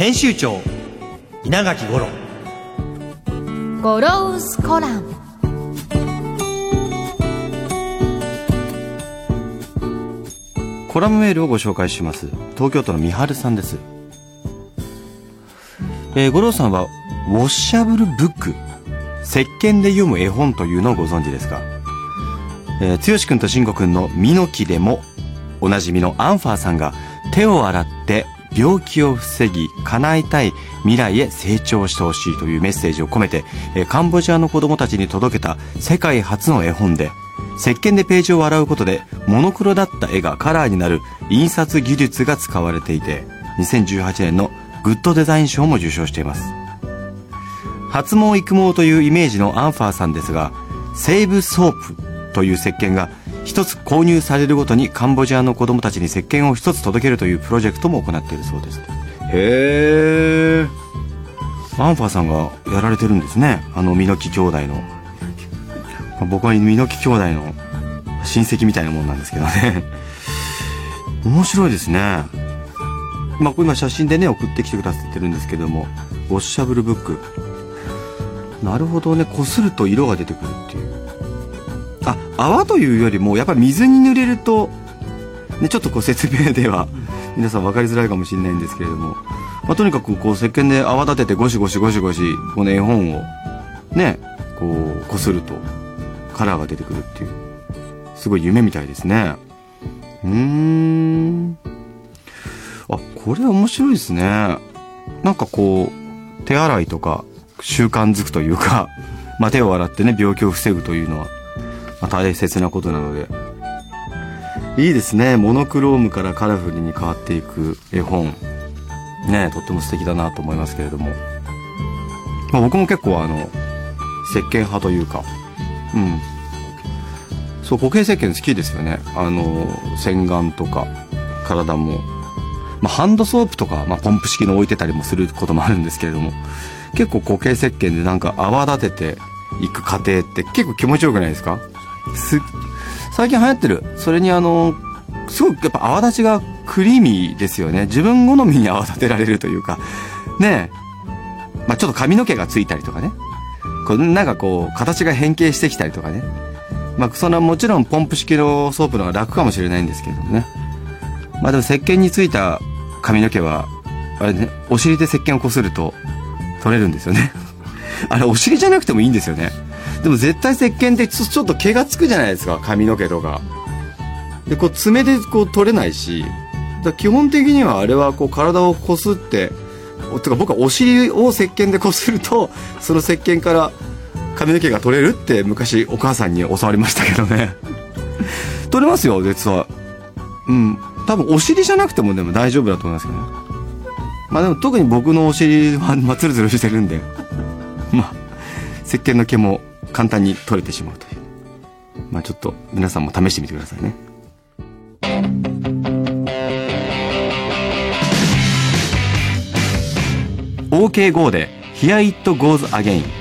編集長稲垣五郎。ゴロウスコラム。コラムメールをご紹介します。東京都の三春さんです。えー、五郎さんはウォッシャブルブック。石鹸で読む絵本というのをご存知ですか？えー、剛君と慎吾君のミノキでもおなじみのアンファーさんが手を洗って病気を防ぎ叶えたい未来へ成長してほしいというメッセージを込めて、カンボジアの子供たちに届けた世界初の絵本で石鹸でページを洗うことでモノクロだった絵がカラーになる印刷技術が使われていて2018年のグッドデザイン賞も受賞しています。発毛育毛というイメージのアンファーさんですがセーブソープという石鹸が一つ購入されるごとにカンボジアの子供たちに石鹸を一つ届けるというプロジェクトも行っているそうです。へえアンファーさんがやられてるんですね。あのミノキ兄弟の。僕はミノキ兄弟の親戚みたいなもんなんですけどね。面白いですね。まあ今写真でね送ってきてくださってるんですけども。ウォッシャブルブック。なるほどね。こすると色が出てくるっていう。あ泡というよりもやっぱり水に濡れると、ね、ちょっとこう説明では皆さん分かりづらいかもしれないんですけれども、まあ、とにかくこう石鹸で泡立ててゴシゴシゴシゴシこの絵本をねこうこするとカラーが出てくるっていうすごい夢みたいですねうーんあこれ面白いですねなんかこう手洗いとか習慣づくというか、まあ、手を洗ってね病気を防ぐというのは、まあ、大切なことなので。いいですね。モノクロームからカラフルに変わっていく絵本。ねとっても素敵だなと思いますけれども、まあ、僕も結構あの石鹸派というか。うん。そう固形石鹸好きですよね。あの洗顔とか体も、まあ、ハンドソープとか、まあ、ポンプ式の置いてたりもすることもあるんですけれども。結構固形石鹸でなんか泡立てていく過程って結構気持ちよくないですか？す最近流行ってる。それにあのすごくやっぱ泡立ちがクリーミーですよね。自分好みに泡立てられるというか。ねえ。まあちょっと髪の毛がついたりとかね。こうなんかこう形が変形してきたりとかね。まあそれはもちろんポンプ式のソープの方が楽かもしれないんですけどもね。まあでも石鹸についた髪の毛はあれねお尻で石鹸をこすると取れるんですよね。あれお尻じゃなくてもいいんですよね。でも絶対石鹸ってちょっと毛がつくじゃないですか。髪の毛とか。でこう爪でこう取れないし。だ基本的にはあれはこう体をこすっててか僕はお尻を石鹸でこすると その石鹸から髪の毛が取れるって昔お母さんに教わりましたけどね。取れますよ実は。うん。多分お尻じゃなくてもでも大丈夫だと思いますけどね。まあでも特に僕のお尻は、まあ、ツルツルしてるんで。まあ石鹸の毛も簡単に取れてしまうという。まあちょっと皆さんも試してみてくださいね。OK5 で Here It Goes Again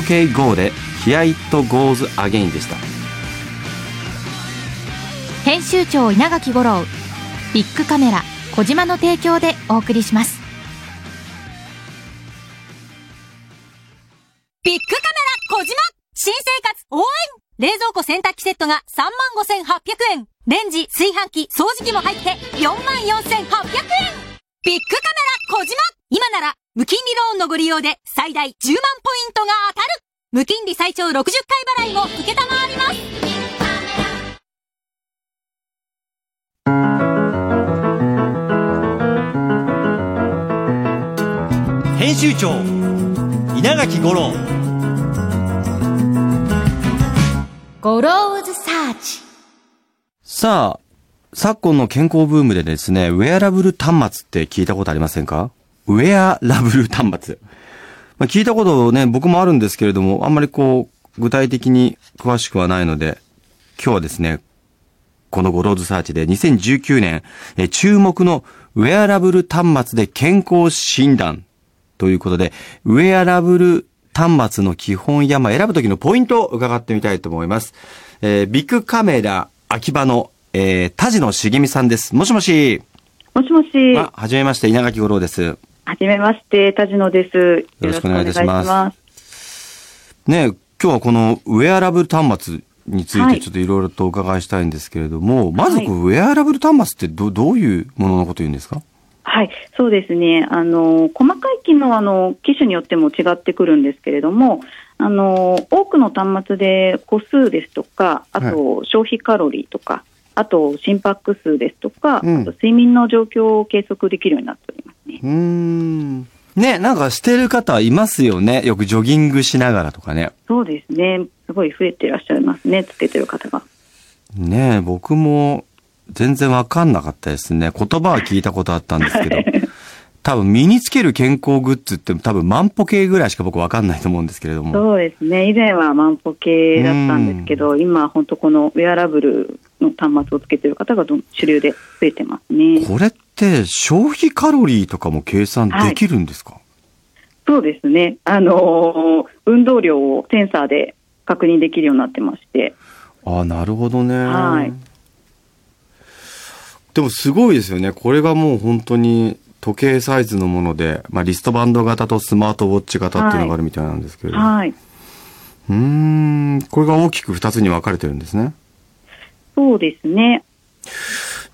OKGO で Here It Goes Again でした。編集長稲垣吾郎ビッグカメラ小島の提供でお送りします。ビッグカメラ小島。新生活応援。冷蔵庫洗濯機セットが35,800円。レンジ、炊飯器、掃除機も入って44,800円。ビッグカメラ小島。今なら無金利ローンのご利用で最大10万ポイントが当たる。無金利最長60回払いも受けたまわります。編集長稲垣吾郎。ゴローズサーチ。さあ、昨今の健康ブームでですね、ウェアラブル端末って聞いたことありませんか？ウェアラブル端末。まあ、聞いたことね、僕もあるんですけれども、あんまりこう、具体的に詳しくはないので、今日はですね、このゴローズサーチで2019年、え注目のウェアラブル端末で健康診断ということで、ウェアラブル端末の基本や、まあ、選ぶ時のポイントを伺ってみたいと思います。えービッグカメラ秋葉の、えー、田地野茂美さんです。もしもし。もしもし。あ、はじめまして、稲垣吾郎です。はじめまして、田野です。よろしくお願いいたします。ね今日はこのウェアラブル端末についはい。てちょっといろいろとお伺いしたいんですけれども、まずはいこうウェアラブル端末ってどどういうもののことを言うんですか？はい、そうですね。あの、細かい機能は、あの、機種によっても違ってくるんですけれども、あの、多くの端末で個数ですとか、あと消費カロリーとか、あと心拍数ですとか、うんあと睡眠の状況を計測できるようになっておりますね。うーん。ねなんかしてる方いますよね。よくジョギングしながらとかね。そうですね。すごい増えていらっしゃいますね、つけてる方が。ねえ、僕も全然わかんなかったですね。言葉は聞いたことあったんですけど。多分身につける健康グッズって多分万歩計ぐらいしか僕わかんないと思うんですけれども。そうですね。以前は万歩計だったんですけど、今本当このウェアラブルの端末をつけてる方が主流で増えてますね。これって消費カロリーとかも計算できるんですか、そうですね。あのー運動量をセンサーで確認できるようになってまして。ああ、なるほどね。はいでもすごいですよね。これがもう本当に時計サイズのもので、まあリストバンド型とスマートウォッチ型っていうのがあるみたいなんですけれど。はい。うーん、これが大きく二つに分かれてるんですね。そうですね。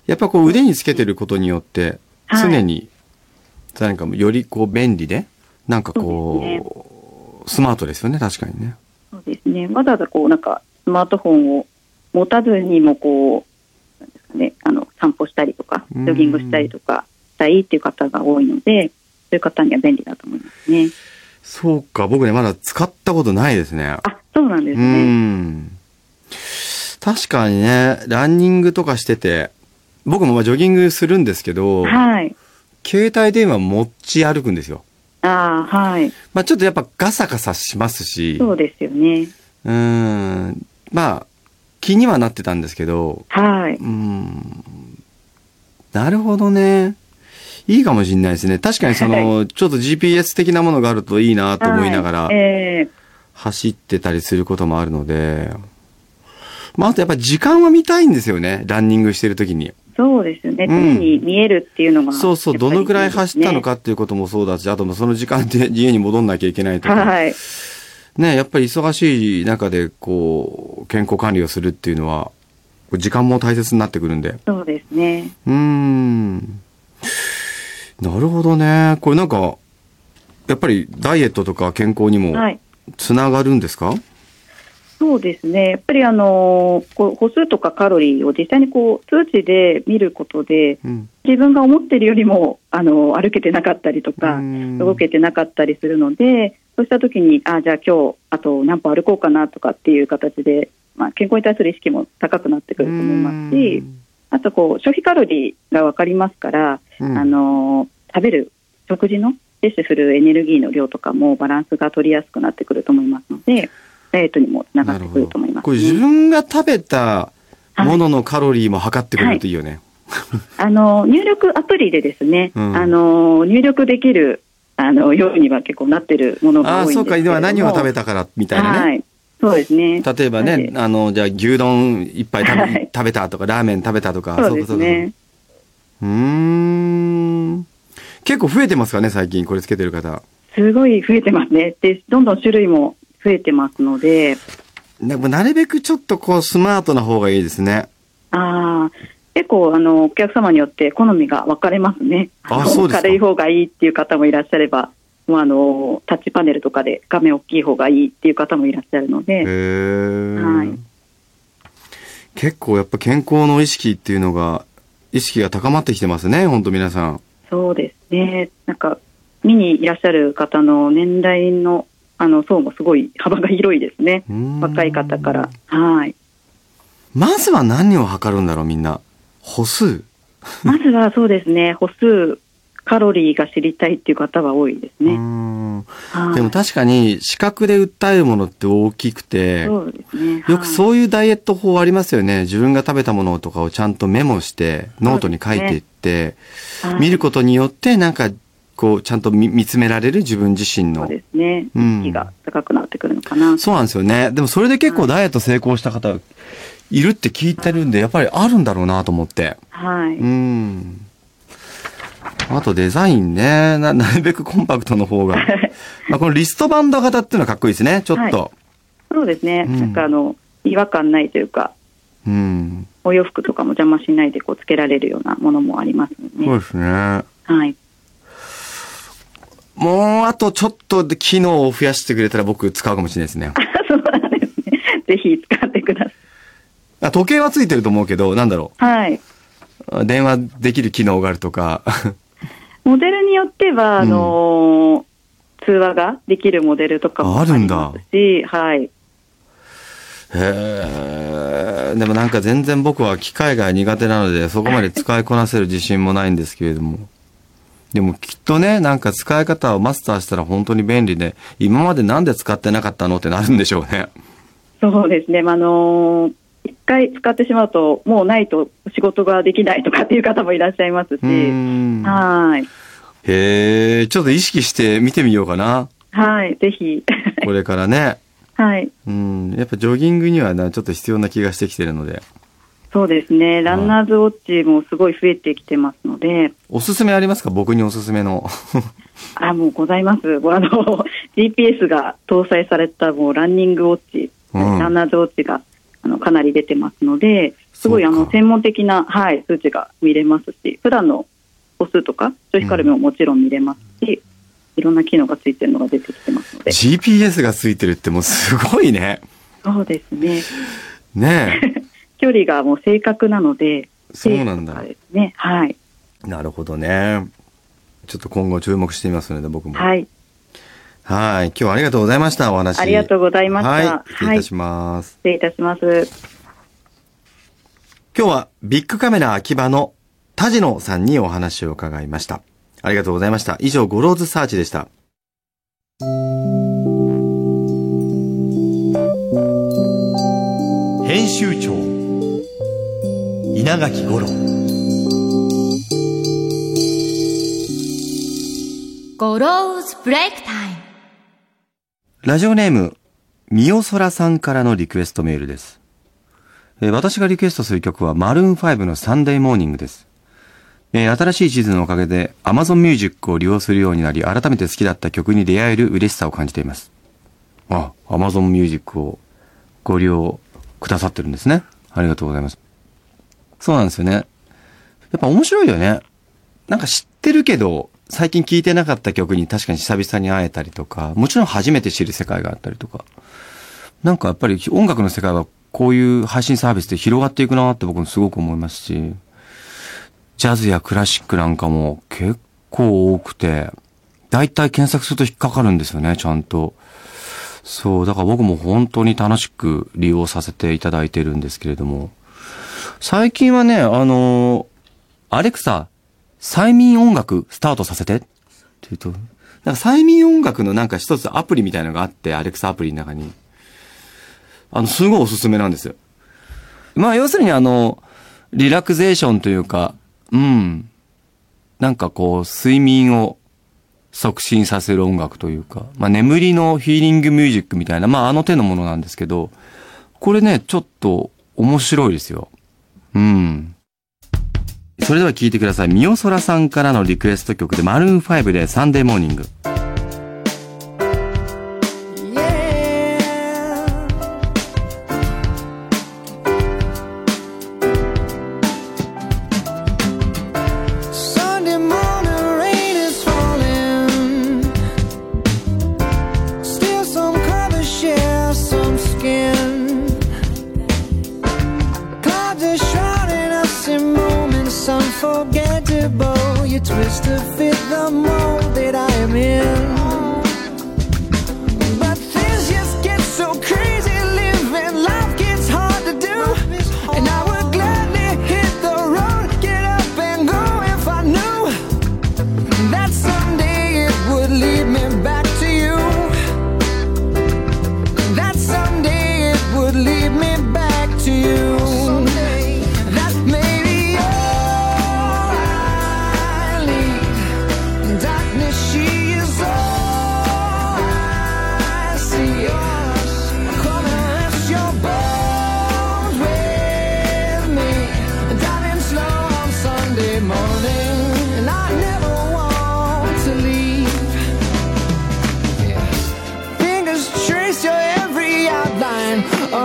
やっぱこう腕につけてることによって、はい常に何かよりこう便利で、なんかこう、スマートですよね、確かにね。そうですね。わざわざこうなんかスマートフォンを持たずにもこう、なんですかね、あの散歩したりとか、ジョギングしたりとかしたいっていう方が多いので、そういう方には便利だと思いますね。そうか、僕ね、まだ使ったことないですね。あ、そうなんですうね。ん。確かにね、ランニングとかしてて、僕もまあジョギングするんですけど、はい。携帯電話持ち歩くんですよ。ああ、はい。まあちょっとやっぱガサガサしますし、そうですよね。うーん、まあ気にはなってたんですけど、はい。うーん、なるほどね。いいかもしれないですね。確かにその、ちょっと GPS 的なものがあるといいなと思いながら、はいえ走ってたりすることもあるので、まあ、あとやっぱり時間は見たいんですよね。ランニングしてる時に。ーそうですよね。うん常に見えるっていうのが、そうそう、どのくらい走ったのいいかっていうこともそうだし、あとその時間で家に戻んなきゃいけないとか。はい。ね、やっぱり忙しい中で、こう、健康管理をするっていうのは、時間も大切になってくるんで。そうですね。うーん。なるほどね。これなんか、やっぱりダイエットとか健康にもはい。つながるんですか、そうですね。やっぱりあのーこう歩数とかカロリーを実際にこう数値で見ることで、うん。自分が思っているよりもあの歩けてなかったりとかう、ん動けてなかったりするので、そうした時に、あじゃあ今日あと何歩歩こうかなとかっていう形で、まあ、健康に対する意識も高くなってくると思いますし、あとこう消費カロリーが分かりますから、うんあのー食べる食事の摂取するエネルギーの量とかもバランスが取りやすくなってくると思いますので、ダイエットにもつながってくると思います、ね。これ自分が食べたもののカロリーも測ってくれるといいよね。あの入力アプリでですね、うんあの入力できるあの、ようには結構なってるものがああ、多いんですけれども。そうか、今は何を食べたから、みたいなね。はい。そうですね。例えばね、はいあの、じゃあ牛丼いっぱい食べ,、はい食べたとか、ラーメン食べたとか、そうですね。うーん。結構増えてますかね、最近、これつけてる方。すごい増えてますね。で、どんどん種類も増えてますので、ななるべくちょっとこう、スマートな方がいいですね。ああ、結構、あの、お客様によって好みが分かれますね。のあそうですか軽い方がいいっていう方もいらっしゃれば、もうあの、タッチパネルとかで画面大きい方がいいっていう方もいらっしゃるのへで、ーはい結構やっぱ健康の意識っていうのが、意識が高まってきてますね、本当皆さん。そうですね。なんか、見にいらっしゃる方の年代の、あの、層もすごい幅が広いですね。若い方から。はい。まずは何を測るんだろう、みんな。歩数。まずはそうですね、歩数、カロリーが知りたいっていう方は多いですね。でも確かに視覚で訴えるものって大きくて、ね。よくそういうダイエット法ありますよね。自分が食べたものとかをちゃんとメモして、ノートに書いていって、はい見ることによってなんか、こう、ちゃんと見見つめられる自分自身のそう。ですね。うん意識が高くなってくるのかな。そうなんですよね。でもそれで結構ダイエット成功した方いるって聞いてるんで、やっぱりあるんだろうなと思って。はい。うん。あとデザインね。な、なるべくコンパクトの方が。まあこのリストバンド型っていうのはかっこいいですね。ちょっと。そうですね。うんなんかあの、違和感ないというか、うん。お洋服とかも邪魔しないでこうつけられるようなものもありますね。そうですね。はい。もうあとちょっとで機能を増やしてくれたら僕使うかもしれないですね。そうなんですね。ぜひ使ってください。あ時計はついてると思うけど、なんだろはい。う。電話できる機能があるとか。モデルによっては、あのー通話ができるモデルとかもあるんだありますし、はい。へえ。でもなんか全然僕は機械が苦手なので、そこまで使いこなせる自信もないんですけれども。でもきっとね、なんか使い方をマスターしたら本当に便利で、今までなんで使ってなかったのってなるんでしょうね。そうですね。まああのー一回使ってしまうと、もうないと仕事ができないとかっていう方もいらっしゃいますし。はい。へえ、ちょっと意識して見てみようかな。はい。ぜひ。これからね。はい。うん。やっぱジョギングにはな、ちょっと必要な気がしてきてるので。そうですね。ランナーズウォッチもすごい増えてきてますので、おすすめありますか？僕におすすめの。あ、もうございます。あの、GPS が搭載されたもうランニングウォッチ、うんランナーズウォッチがあのかなり出てますので、すごいあの専門的な、はい、数値が見れますし、普段の歩数とか、消費カルビももちろん見れますし、いろんな機能がついてるのが出てきてますので。GPS がついてるってもうすごいね。そうですね。ね 距離がもう正確なので、そうなんだですね。はい。え。なるほどね。ちょっと今後注目してみますので、僕も。はい。はい。今日はありがとうございました、お話。ありがとうございましたはい。失礼いたします。失礼いたします。今日はビッグカメラ秋葉の田野さんにお話を伺いました。ありがとうございました。以上、ゴローズサーチでした。編集長稲垣吾郎ゴローズブレイクラジオネーム、みおそらさんからのリクエストメールです。え私がリクエストする曲はマルーン5のサンデーモーニングです。え新しい地図のおかげで Amazon Music を利用するようになり、改めて好きだった曲に出会える嬉しさを感じています。あ、Amazon Music をご利用くださってるんですね。ありがとうございます。そうなんですよね。やっぱ面白いよね。なんか知ってるけど、最近聴いてなかった曲に確かに久々に会えたりとか、もちろん初めて知る世界があったりとか。なんかやっぱり音楽の世界はこういう配信サービスで広がっていくなって僕もすごく思いますし、ジャズやクラシックなんかも結構多くて、だいたい検索すると引っかかるんですよね、ちゃんと。そう、だから僕も本当に楽しく利用させていただいてるんですけれども、最近はね、あのアレクサ、催眠音楽スタートさせてって言うと、なんか催眠音楽のなんか一つアプリみたいなのがあって、アレクサアプリの中に。あの、すごいおすすめなんですよ。まあ、要するにあの、リラクゼーションというか、うん。なんかこう、睡眠を促進させる音楽というか、まあ、眠りのフィーリングミュージックみたいな、まあ、あの手のものなんですけど、これね、ちょっと面白いですよ。うん。それでは聴いてください。ミオソラさんからのリクエスト曲で、マルーン5でサンデーモーニング。Twist to fit the mold that I am in.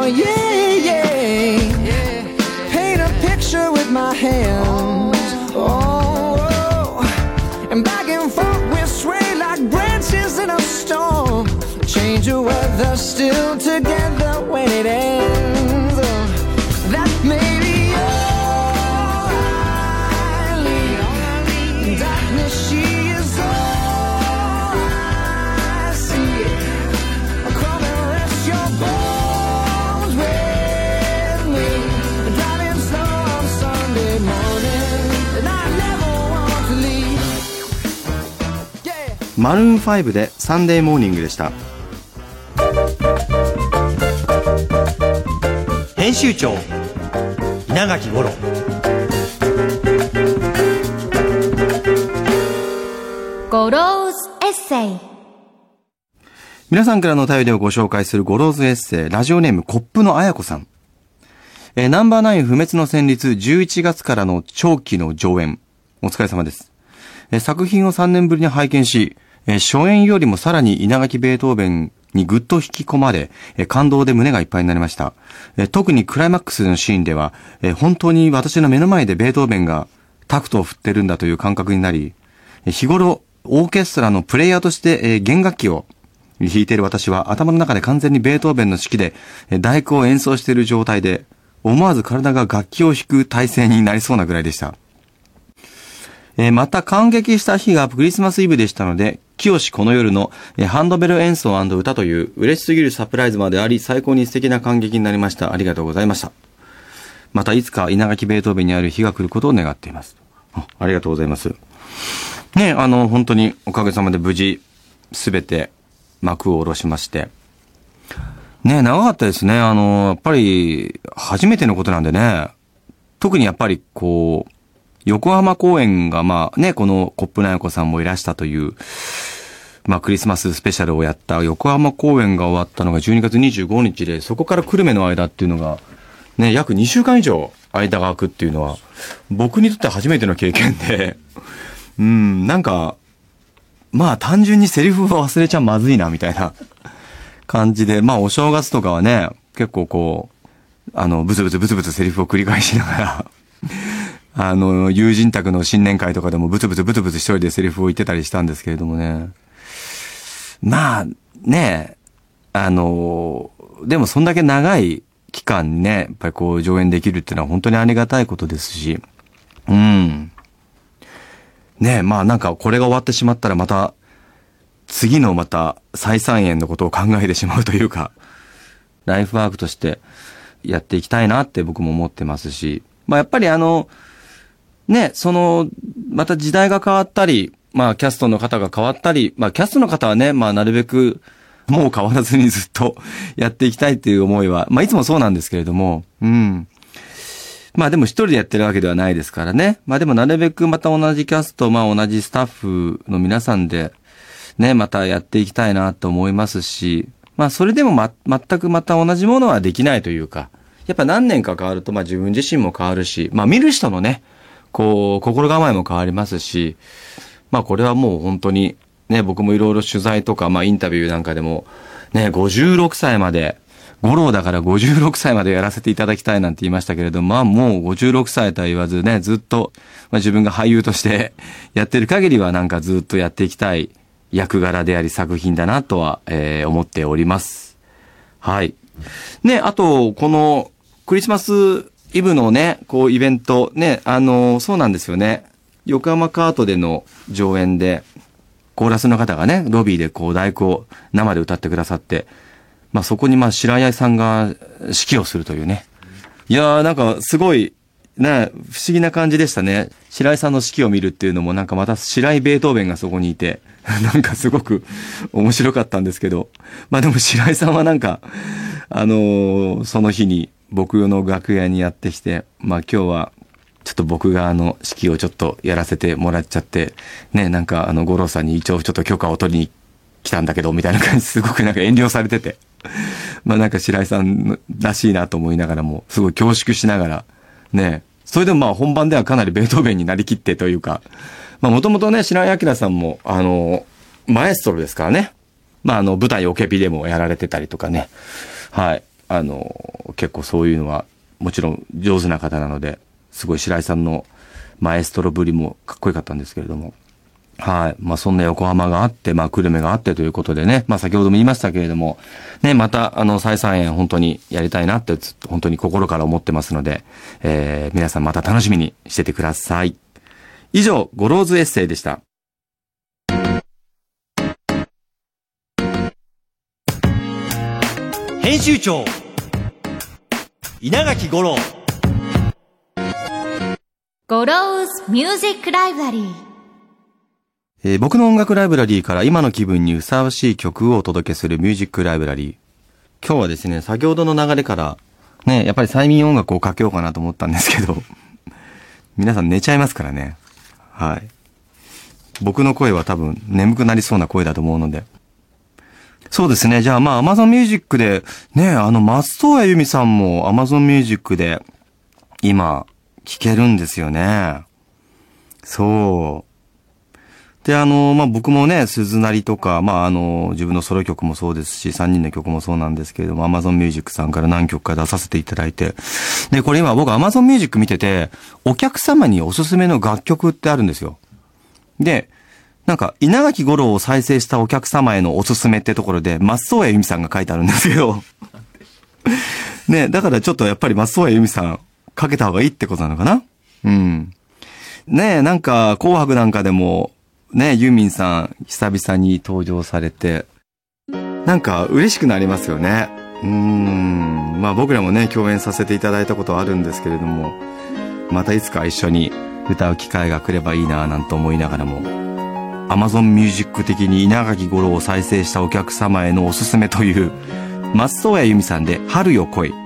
Oh, yeah. マルーン5でサンデーモーニングでした。編集長稲垣吾郎ゴローズエッセイ皆さんからのお便りをご紹介するゴローズエッセイ、ラジオネームコップのあやこさん。えーナンバーナイン不滅の旋律11月からの長期の上演。お疲れ様です。えー作品を3年ぶりに拝見し、えー初演よりもさらに稲垣ベートーベンにぐっと引き込まれ、えー感動で胸がいっぱいになりました。えー特にクライマックスのシーンでは、えー本当に私の目の前でベートーベンがタクトを振ってるんだという感覚になり、日頃オーケストラのプレイヤーとして、え弦楽器を弾いている私は頭の中で完全にベートーベンの指揮でえ大工を演奏している状態で、思わず体が楽器を弾く体勢になりそうなぐらいでした。えまた感激した日がクリスマスイブでしたので、清この夜のハンドベル演奏歌という嬉しすぎるサプライズまであり、最高に素敵な感激になりました。ありがとうございました。またいつか稲垣ベートーベンにある日が来ることを願っています。あありがとうございます。ね、あの、本当におかげさまで無事、すべて幕を下ろしまして。ね、長かったですね。あの、やっぱり、初めてのことなんでね、特にやっぱりこう、横浜公演がまあね、このコップナヤコさんもいらしたという、まあクリスマススペシャルをやった横浜公演が終わったのが12月25日で、そこから久留米の間っていうのが、ね、約2週間以上間が空くっていうのは、僕にとって初めての経験で、うん、なんか、まあ単純にセリフを忘れちゃまずいな、みたいな感じで、まあお正月とかはね、結構こう、あの、ブツブツブツブツセリフを繰り返しながら、あの、友人宅の新年会とかでもブツブツブツブツ一人でセリフを言ってたりしたんですけれどもね。まあ、ねあの、でもそんだけ長い期間ね、やっぱりこう上演できるっていうのは本当にありがたいことですし、うん。ね、まあなんかこれが終わってしまったらまた、次のまた再三演のことを考えてしまうというか、ライフワークとしてやっていきたいなって僕も思ってますし、まあやっぱりあの、ね、その、また時代が変わったり、まあキャストの方が変わったり、まあキャストの方はね、まあなるべくもう変わらずにずっと やっていきたいっていう思いは、まあいつもそうなんですけれども、うん。まあでも一人でやってるわけではないですからね。まあでもなるべくまた同じキャスト、まあ同じスタッフの皆さんでね、またやっていきたいなと思いますし、まあそれでもま、全くまた同じものはできないというか、やっぱ何年か変わると、まあ自分自身も変わるし、まあ見る人のね、こう、心構えも変わりますし、まあこれはもう本当に、ね、僕もいろいろ取材とか、まあインタビューなんかでも、ね、56歳まで、五郎だから56歳までやらせていただきたいなんて言いましたけれども、まあもう56歳とは言わずね、ずっと、まあ、自分が俳優として やってる限りはなんかずっとやっていきたい役柄であり作品だなとは、えー思っております。はい。ね、あと、このクリスマスイブのね、こうイベント、ね、あの、そうなんですよね。横浜カートでの上演で、コーラスの方がね、ロビーでこう、大工を生で歌ってくださって、まあそこにまあ白井さんが指揮をするというね。いやーなんかすごい、ね、不思議な感じでしたね。白井さんの指揮を見るっていうのもなんかまた白井ベートーベンがそこにいて、なんかすごく 面白かったんですけど。まあでも白井さんはなんか、あのーその日に僕の楽屋にやってきて、まあ今日はちょっと僕があの、指揮をちょっとやらせてもらっちゃって、ね、なんかあの、五郎さんに一応ちょっと許可を取りに来たんだけど、みたいな感じ、すごくなんか遠慮されてて。まあなんか白井さんらしいなと思いながらも、すごい恐縮しながら、ね、それでもまあ本番ではかなりベートーベンになりきってというか、まあもともとね、白井明さんも、あの、マエストロですからね。まああの、舞台オケビでもやられてたりとかね。はい。あの、結構そういうのは、もちろん上手な方なので、すごい白井さんのマエストロぶりもかっこよかったんですけれども。はい。まあ、そんな横浜があって、まあ、久留米があってということでね、まあ、先ほども言いましたけれども、ね、また、あの、再三演本当にやりたいなって、っ本当に心から思ってますので、えー、皆さんまた楽しみにしててください。以上、ゴローズエッセイでした。編集長稲垣吾郎ゴローズミュージックライブラリー。えー僕の音楽ライブラリーから今の気分にふさわしい曲をお届けするミュージックライブラリー。今日はですね、先ほどの流れから、ね、やっぱり催眠音楽をかけようかなと思ったんですけど、皆さん寝ちゃいますからね。はい。僕の声は多分眠くなりそうな声だと思うので。そうですね。じゃあまあ Amazon Music で、ね、あの松任谷由実さんも Amazon Music で今聴けるんですよね。そう。で、あの、まあ、僕もね、鈴なりとか、まあ、あの、自分のソロ曲もそうですし、3人の曲もそうなんですけれども、Amazon Music さんから何曲か出させていただいて。で、これ今僕 Amazon Music 見てて、お客様におすすめの楽曲ってあるんですよ。で、なんか、稲垣吾郎を再生したお客様へのおすすめってところで、松任谷由実さんが書いてあるんですけど。ね、だからちょっとやっぱり松任谷由実さん、かけた方がいいってことなのかな？うん。ねえ、なんか、紅白なんかでも、ね、ユーミンさん、久々に登場されて、なんか嬉しくなりますよね。うん。まあ僕らもね、共演させていただいたことあるんですけれども、またいつか一緒に歌う機会が来ればいいなぁなんて思いながらも、Amazon Music 的に稲垣吾郎を再生したお客様へのおすすめという、松任谷由実さんで、春よ来い。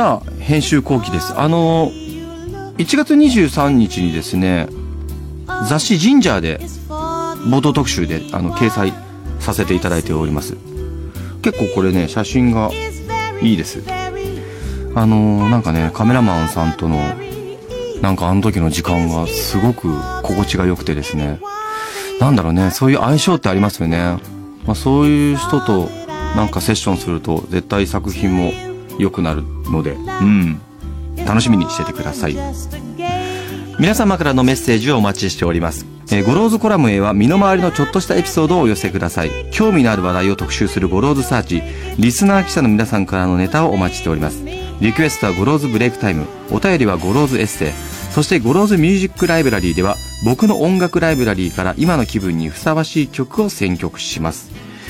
さあ、編集後期です。あの、1月23日にですね、雑誌ジンジャーで、冒頭特集で、あの、掲載させていただいております。結構これね、写真がいいです。あのなんかね、カメラマンさんとの、なんかあの時の時間がすごく心地が良くてですね、なんだろうね、そういう相性ってありますよね。まあ、そういう人となんかセッションすると絶対作品も良くなるので、うん。楽しみにしててください。皆様からのメッセージをお待ちしております。えーゴローズコラムへは身の回りのちょっとしたエピソードをお寄せください。興味のある話題を特集するゴローズサーチ、リスナー記者の皆さんからのネタをお待ちしております。リクエストはゴローズブレイクタイム、お便りはゴローズエッセイ、そしてゴローズミュージックライブラリーでは僕の音楽ライブラリーから今の気分にふさわしい曲を選曲します。